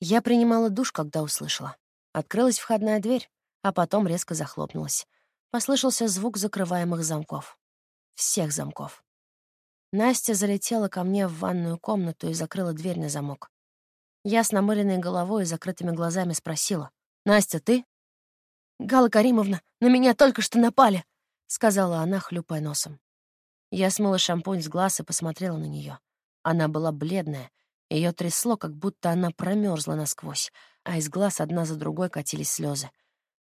Я принимала душ, когда услышала. Открылась входная дверь, а потом резко захлопнулась. Послышался звук закрываемых замков. Всех замков. Настя залетела ко мне в ванную комнату и закрыла дверь на замок. Я с намыленной головой и закрытыми глазами спросила. «Настя, ты?» «Гала Каримовна, на меня только что напали!» — сказала она, хлюпая носом. Я смыла шампунь с глаз и посмотрела на нее. Она была бледная, ее трясло, как будто она промерзла насквозь, а из глаз одна за другой катились слезы.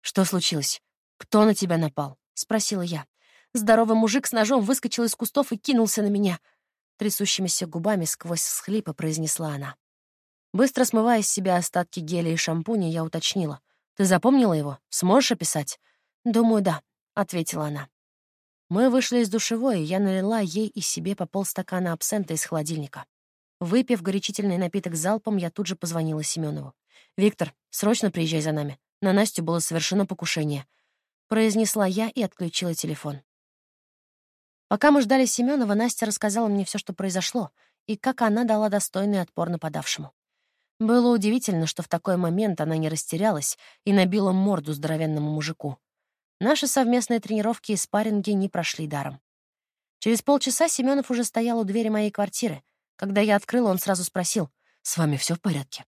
«Что случилось? Кто на тебя напал?» — спросила я. Здоровый мужик с ножом выскочил из кустов и кинулся на меня. Трясущимися губами сквозь схлипы произнесла она. Быстро смывая с себя остатки геля и шампуня, я уточнила. «Ты запомнила его? Сможешь описать?» «Думаю, да», — ответила она. Мы вышли из душевой, и я налила ей и себе по полстакана абсента из холодильника. Выпив горячительный напиток залпом, я тут же позвонила Семенову. «Виктор, срочно приезжай за нами. На Настю было совершено покушение», — произнесла я и отключила телефон. Пока мы ждали Семенова, Настя рассказала мне все, что произошло, и как она дала достойный отпор нападавшему. Было удивительно, что в такой момент она не растерялась и набила морду здоровенному мужику. Наши совместные тренировки и спарринги не прошли даром. Через полчаса Семенов уже стоял у двери моей квартиры. Когда я открыла, он сразу спросил, «С вами все в порядке?»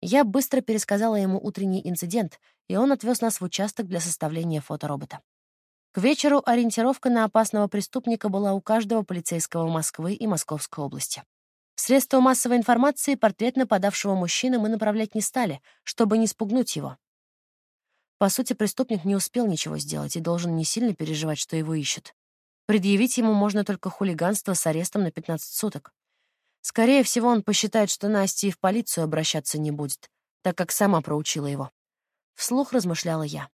Я быстро пересказала ему утренний инцидент, и он отвез нас в участок для составления фоторобота. К вечеру ориентировка на опасного преступника была у каждого полицейского Москвы и Московской области. В средства массовой информации портрет нападавшего мужчины мы направлять не стали, чтобы не спугнуть его. По сути, преступник не успел ничего сделать и должен не сильно переживать, что его ищут. Предъявить ему можно только хулиганство с арестом на 15 суток. Скорее всего, он посчитает, что Настя и в полицию обращаться не будет, так как сама проучила его. Вслух размышляла я.